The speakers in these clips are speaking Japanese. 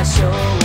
場所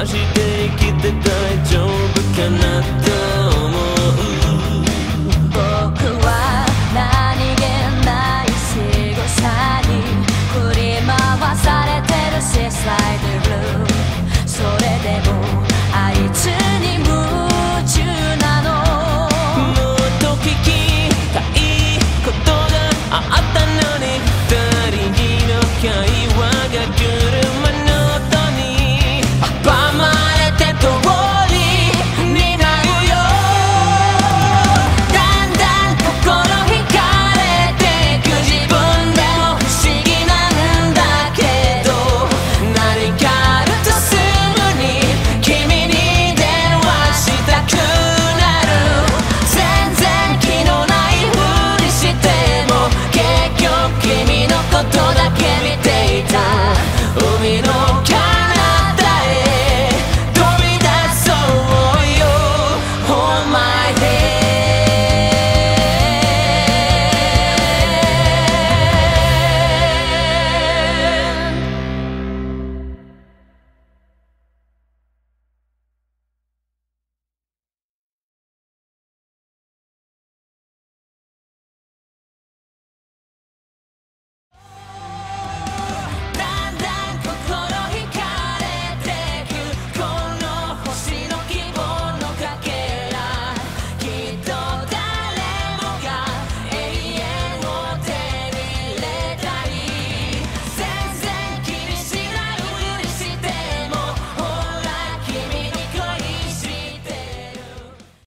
マジで生きて大丈夫かなって 더